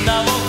одного